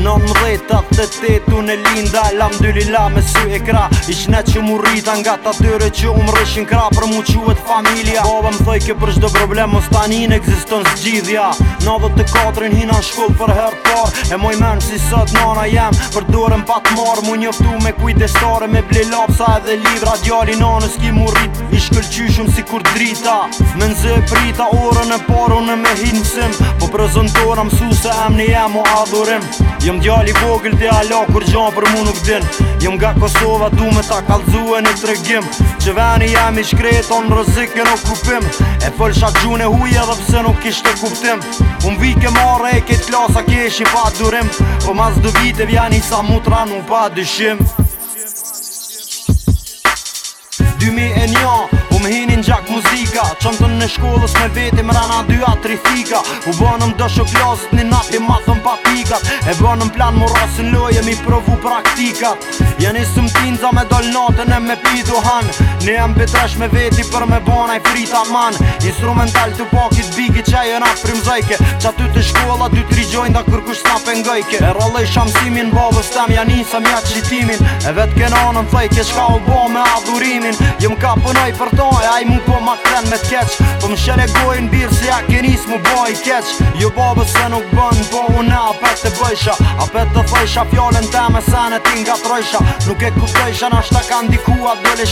Non më të të të në linda Lam dyli lila me sy e kra Ish që mu rritan nga të atyre që u më kra Për mu quet familia Boba më thoj kjo për shdo problem Mos tanin e gziston 94 Në dhe të katrin në shkull për her E moj menë si sot nana jem Për dorën pa marë Mu njëftu me kujdestare Me ble lapsa edhe livra Djali nanës ki mu rrit I shumë si kur drita Me nëzë prita orën e parë unë me hinësim Po prezentora mësu se emni jem o adhurim Jëm djali vogël dhe ala kur gjanë për mu nuk din Jëm nga Kosova du me ta kalzue në tregim Që veni jem i shkreton rëzikën o kupim E fëllë shatë gjune huja dhe pse nuk ishte kuptim Unë vike marë e ketë klasa kesh që pa durim Po mas du vite vjani sa mutra nuk pa dyshim 2001, po më hinin gjak muzika Qëmë të në shkollës me veti më rana dy a tri figa U bënëm do shok një nati ma thëm papikat E bënëm plan më rrasën loje mi provu praktikat Jeni së më tinza me dal natën e me pitu han Një jam pëtresh me veti për me bëna i frita man Instrumental të pakit biki qaj e nga frim zajke Qa ty të shkolla dy tri gjojnë dhe kërkush sa pëngajke E rallaj shamsimin babës tem janë isa mja qitimin E vetë ke nanën fejke shka u bo me adhurimin Jum ka pënaj për ta e mu po ma kren me t'keq Po më shere gojnë birë se a kenis mu boj keq Jo babë se nuk bënë Po unë a pet të bëjsha A pet të thëjsha fjallën të me sene ti nga trojsha Nuk e ku trojsha nashta kanë diku atë dole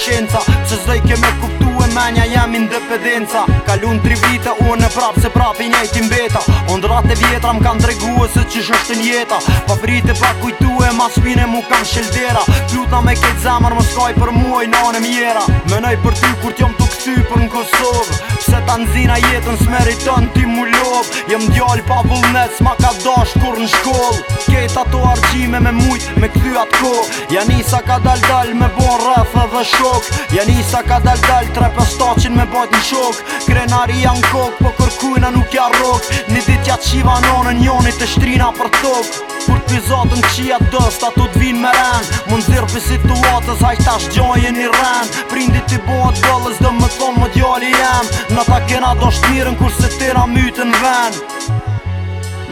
Se zdoj ke me kuptu e menja jam indepedenca Kalun tri vite unë e prap se prap i njejti mbeta Ondrat e vjetra më kanë tregu e se qish është njeta Pa frite pa kujtu e ma spine mu kanë shildera Pluta me kejt zemër më skaj për muaj në anë mjera Menoj për ty kur t'jom të këty për në Kosovë Se ta nëzina jetën s'meriton ti mu lop Jem djall pa vullnet s'ma ka dash kur në shkoll Kejt ato argjime me mujt me kthy atë ko Janisa ka dal dal me bon rrëfë dhe shok Janisa ka dal dal tre pëstacin me bajt në shok Krenari janë kok po kërkujna nuk ja rok Një dit ja qiva nonën jonit e shtrina për tok Kur t'vi zotën qia dësht Ato t'vin me ren Më nëzirë për situatës Haj tash gjoj e një ren Prindit t'i bojët gëllës dhe më thonë më djali jem Në ta kena do shtirën Kur se ti na mytën ven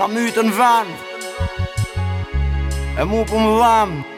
Na mytën ven E mu për më dhemë